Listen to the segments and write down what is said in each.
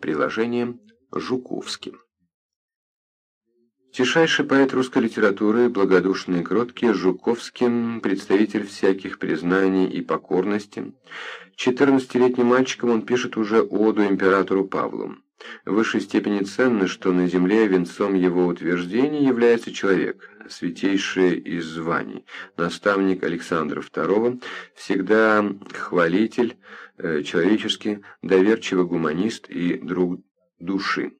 Приложение Жуковский. Тишайший поэт русской литературы, благодушный и кроткий, Жуковский, представитель всяких признаний и покорности. Четырнадцатилетним мальчиком он пишет уже оду императору Павлу. В высшей степени ценно, что на земле венцом его утверждений является человек, святейший из званий, наставник Александра II, всегда хвалитель, э, человеческий, доверчивый гуманист и друг души.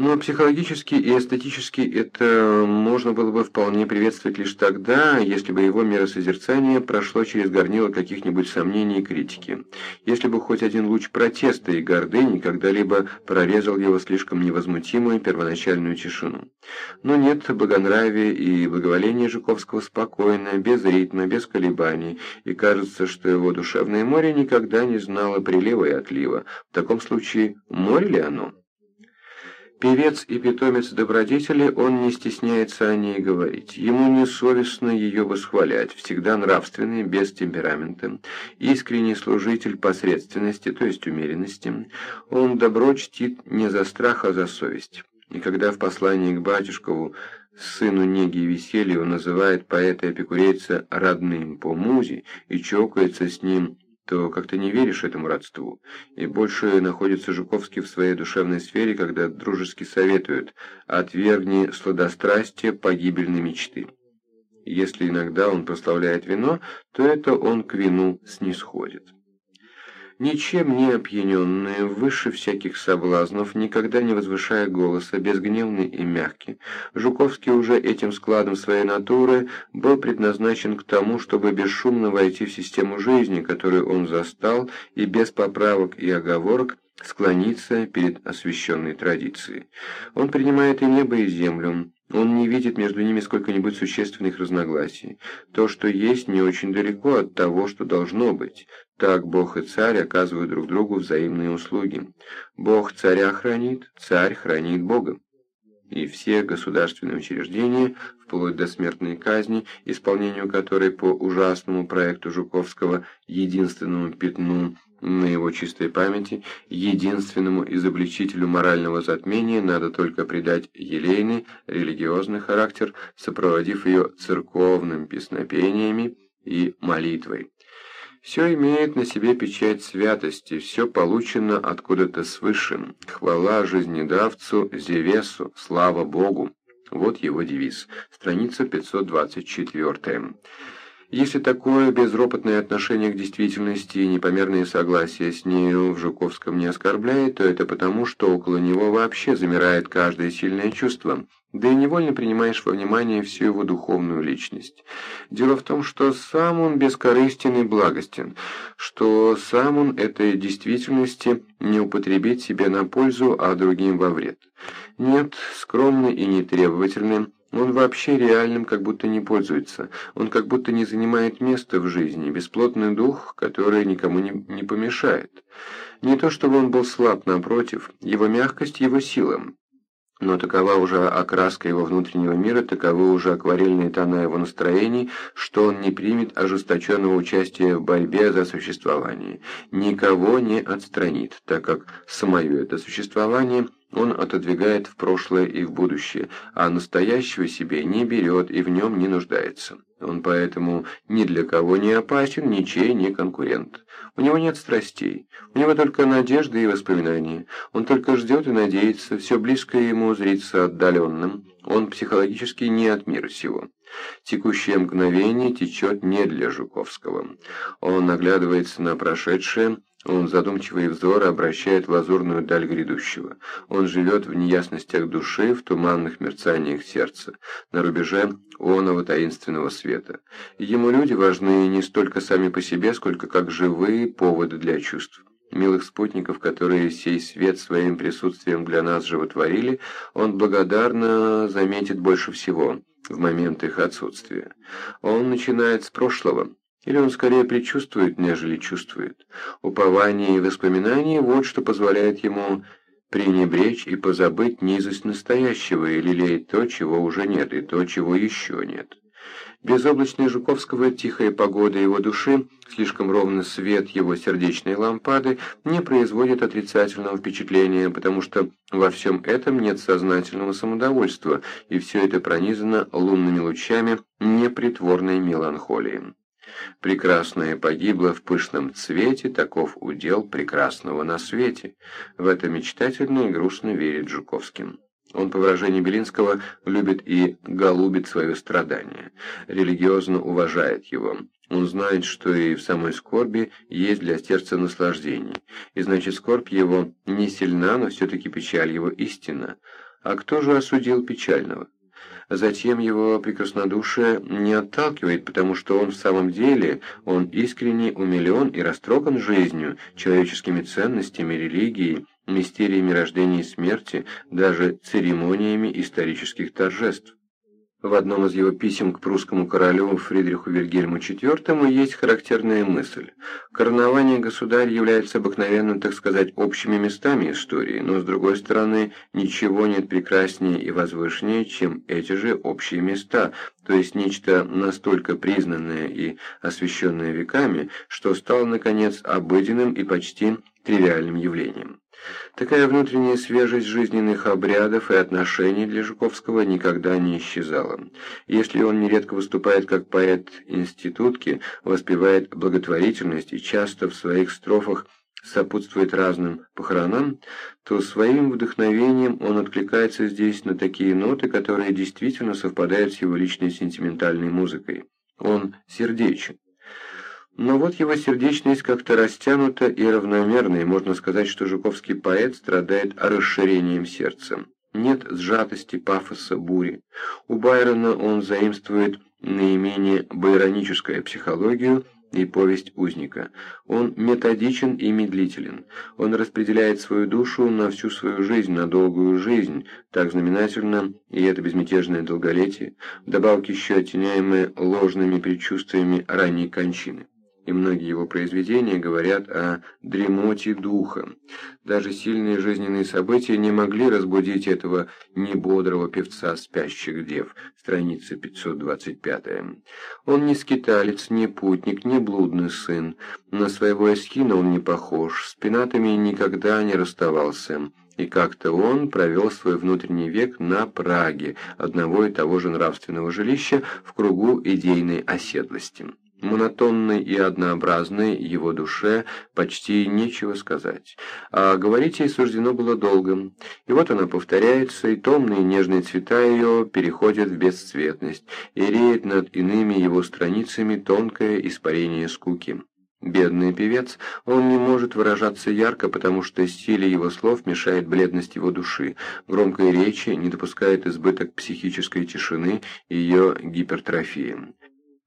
Но психологически и эстетически это можно было бы вполне приветствовать лишь тогда, если бы его миросозерцание прошло через горнило каких-нибудь сомнений и критики. Если бы хоть один луч протеста и гордыни когда-либо прорезал его слишком невозмутимую первоначальную тишину. Но нет, богонравие и благоволение Жуковского спокойно, без ритма, без колебаний, и кажется, что его душевное море никогда не знало прилива и отлива. В таком случае, море ли оно? Певец и питомец добродетели, он не стесняется о ней говорить. Ему не совестно ее восхвалять, всегда нравственный, без темперамента. Искренний служитель посредственности, то есть умеренности. Он добро чтит не за страх, а за совесть. И когда в послании к батюшкову сыну неги и веселья называет поэта-эпикурейца родным по музе и чокается с ним то как-то не веришь этому родству, и больше находится Жуковский в своей душевной сфере, когда дружески советуют «отвергни сладострастие погибельной мечты». Если иногда он прославляет вино, то это он к вину снисходит ничем не опьяненные, выше всяких соблазнов, никогда не возвышая голоса, безгневный и мягкий. Жуковский уже этим складом своей натуры был предназначен к тому, чтобы бесшумно войти в систему жизни, которую он застал, и без поправок и оговорок склониться перед освященной традицией. Он принимает и небо, и землю, он не видит между ними сколько-нибудь существенных разногласий. То, что есть, не очень далеко от того, что должно быть. Так Бог и царь оказывают друг другу взаимные услуги. Бог царя хранит, царь хранит Бога. И все государственные учреждения, вплоть до смертной казни, исполнению которой по ужасному проекту Жуковского единственному пятну на его чистой памяти, единственному изобличителю морального затмения надо только придать елейный, религиозный характер, сопроводив ее церковным песнопениями и молитвой. Все имеет на себе печать святости, все получено откуда-то свыше. Хвала жизнедавцу, Зевесу, слава Богу. Вот его девиз. Страница 524. Если такое безропотное отношение к действительности и непомерное согласие с нею в Жуковском не оскорбляет, то это потому, что около него вообще замирает каждое сильное чувство, да и невольно принимаешь во внимание всю его духовную личность. Дело в том, что сам он бескорыстен и благостен, что сам он этой действительности не употребит себе на пользу, а другим во вред. Нет, скромный и нетребовательный, он вообще реальным как будто не пользуется, он как будто не занимает места в жизни, бесплотный дух, который никому не, не помешает. Не то чтобы он был слаб, напротив, его мягкость – его сила. Но такова уже окраска его внутреннего мира, таковы уже акварельные тона его настроений, что он не примет ожесточенного участия в борьбе за существование, никого не отстранит, так как самое это существование – он отодвигает в прошлое и в будущее, а настоящего себе не берет и в нем не нуждается. Он поэтому ни для кого не опасен, ничей не конкурент. У него нет страстей, у него только надежды и воспоминания. Он только ждет и надеется, все близкое ему зрится отдаленным. Он психологически не от мира сего. Текущее мгновение течет не для Жуковского. Он наглядывается на прошедшее, он задумчивый взор обращает в лазурную даль грядущего. Он живет в неясностях души, в туманных мерцаниях сердца, на рубеже оного таинственного света. Ему люди важны не столько сами по себе, сколько как живые поводы для чувств. Милых спутников, которые сей свет своим присутствием для нас животворили, он благодарно заметит больше всего в момент их отсутствия. Он начинает с прошлого, или он скорее предчувствует, нежели чувствует. Упование и воспоминания – вот что позволяет ему пренебречь и позабыть низость настоящего и лелеять то, чего уже нет, и то, чего еще нет. Безоблачная Жуковского тихая погода его души, слишком ровный свет его сердечной лампады не производит отрицательного впечатления, потому что во всем этом нет сознательного самодовольства, и все это пронизано лунными лучами непритворной меланхолии. Прекрасное погибло в пышном цвете, таков удел прекрасного на свете. В это мечтательно и грустно верит Жуковским. Он, по выражению Белинского, любит и голубит свое страдание, религиозно уважает его. Он знает, что и в самой скорби есть для сердца наслаждение, и значит скорбь его не сильна, но все-таки печаль его истина. А кто же осудил печального? Затем его прекраснодушие не отталкивает, потому что он в самом деле, он искренне умилен и растроган жизнью, человеческими ценностями, религией, мистериями рождения и смерти, даже церемониями исторических торжеств. В одном из его писем к прусскому королю Фридриху Вильгельму IV есть характерная мысль. Коронование государя является обыкновенным, так сказать, общими местами истории, но, с другой стороны, ничего нет прекраснее и возвышеннее, чем эти же общие места, то есть нечто настолько признанное и освященное веками, что стало, наконец, обыденным и почти тривиальным явлением. Такая внутренняя свежесть жизненных обрядов и отношений для Жуковского никогда не исчезала. Если он нередко выступает как поэт институтки, воспевает благотворительность и часто в своих строфах сопутствует разным похоронам, то своим вдохновением он откликается здесь на такие ноты, которые действительно совпадают с его личной сентиментальной музыкой. Он сердечен. Но вот его сердечность как-то растянута и равномерна, и можно сказать, что жуковский поэт страдает расширением сердца. Нет сжатости, пафоса, бури. У Байрона он заимствует наименее байроническую психологию и повесть узника. Он методичен и медлителен. Он распределяет свою душу на всю свою жизнь, на долгую жизнь, так знаменательно, и это безмятежное долголетие, вдобавок еще оттеняемое ложными предчувствиями ранней кончины и многие его произведения говорят о дремоте духа. Даже сильные жизненные события не могли разбудить этого небодрого певца спящих дев, страница 525. Он не скиталец, не путник, не блудный сын. На своего эскина он не похож, с пенатами никогда не расставался. И как-то он провел свой внутренний век на Праге, одного и того же нравственного жилища в кругу идейной оседлости. Монотонной и однообразной его душе почти нечего сказать, а говорить ей суждено было долго. И вот она повторяется, и томные нежные цвета ее переходят в бесцветность, и реет над иными его страницами тонкое испарение скуки. Бедный певец, он не может выражаться ярко, потому что стиль его слов мешает бледность его души, громкой речи не допускает избыток психической тишины и ее гипертрофии.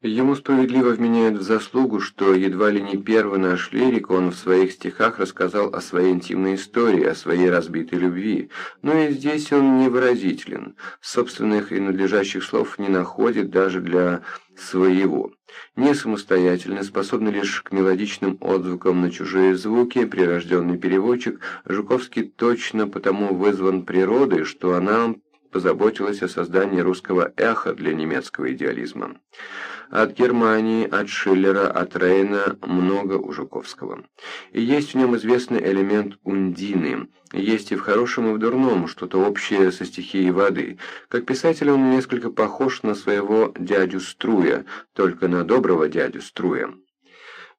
Ему справедливо вменяют в заслугу, что едва ли не первый наш лирик, он в своих стихах рассказал о своей интимной истории, о своей разбитой любви. Но и здесь он невыразителен, собственных и надлежащих слов не находит даже для своего. Не самостоятельно, способный лишь к мелодичным отзвукам на чужие звуки, прирожденный переводчик, Жуковский точно потому вызван природой, что она позаботилась о создании русского эха для немецкого идеализма. От Германии, от Шиллера, от Рейна много у Жуковского. И есть в нем известный элемент ундины, есть и в хорошем, и в дурном, что-то общее со стихией воды. Как писатель он несколько похож на своего дядю Струя, только на доброго дядю Струя.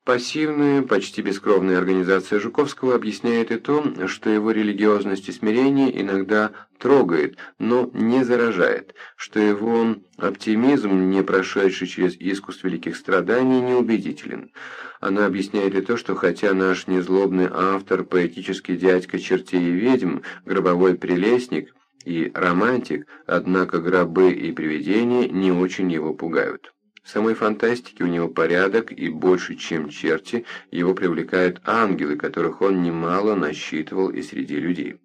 Пассивная, почти бескровная организация Жуковского объясняет и то, что его религиозность и смирение иногда трогает, но не заражает, что его оптимизм, не прошедший через искусство великих страданий, неубедителен. Она объясняет и то, что хотя наш незлобный автор, поэтический дядька чертей и ведьм, гробовой прелестник и романтик, однако гробы и привидения не очень его пугают. В самой фантастике у него порядок, и больше, чем черти, его привлекают ангелы, которых он немало насчитывал и среди людей.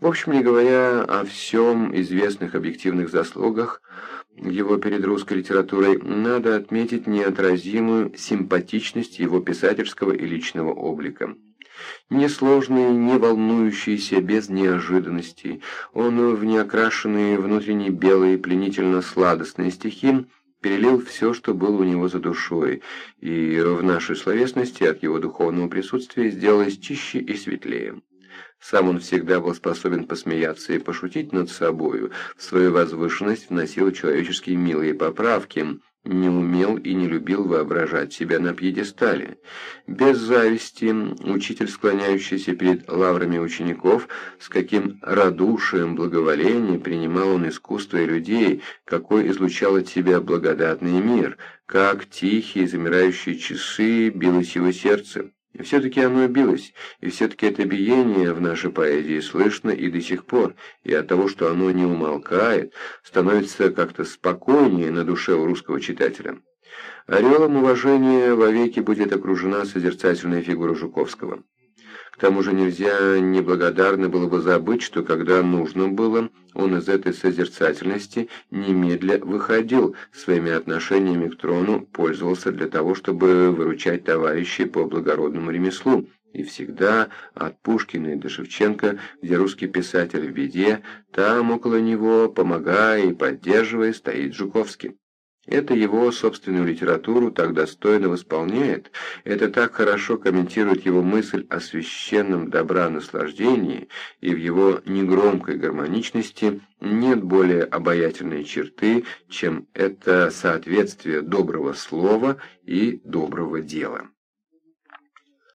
В общем, не говоря о всем известных объективных заслугах, его перед русской литературой, надо отметить неотразимую симпатичность его писательского и личного облика. Несложный, не волнующийся, без неожиданностей, он в неокрашенные внутренне белые пленительно-сладостные стихи перелил все, что было у него за душой, и в нашей словесности от его духовного присутствия сделалось чище и светлее. Сам он всегда был способен посмеяться и пошутить над собою, в свою возвышенность вносил человеческие милые поправки, не умел и не любил воображать себя на пьедестале. Без зависти, учитель, склоняющийся перед лаврами учеников, с каким радушием, благоволением принимал он искусство и людей, какой излучал от себя благодатный мир, как тихие замирающие часы билось его сердце. И все-таки оно билось, и все-таки это биение в нашей поэзии слышно и до сих пор, и от того, что оно не умолкает, становится как-то спокойнее на душе у русского читателя. Орелом уважения вовеки будет окружена созерцательная фигура Жуковского. К тому же нельзя неблагодарно было бы забыть, что когда нужно было, он из этой созерцательности немедля выходил, своими отношениями к трону пользовался для того, чтобы выручать товарищей по благородному ремеслу, и всегда от Пушкина до Шевченко, где русский писатель в беде, там около него, помогая и поддерживая, стоит Жуковский. Это его собственную литературу так достойно восполняет, это так хорошо комментирует его мысль о священном добра наслаждении, и в его негромкой гармоничности нет более обаятельной черты, чем это соответствие доброго слова и доброго дела.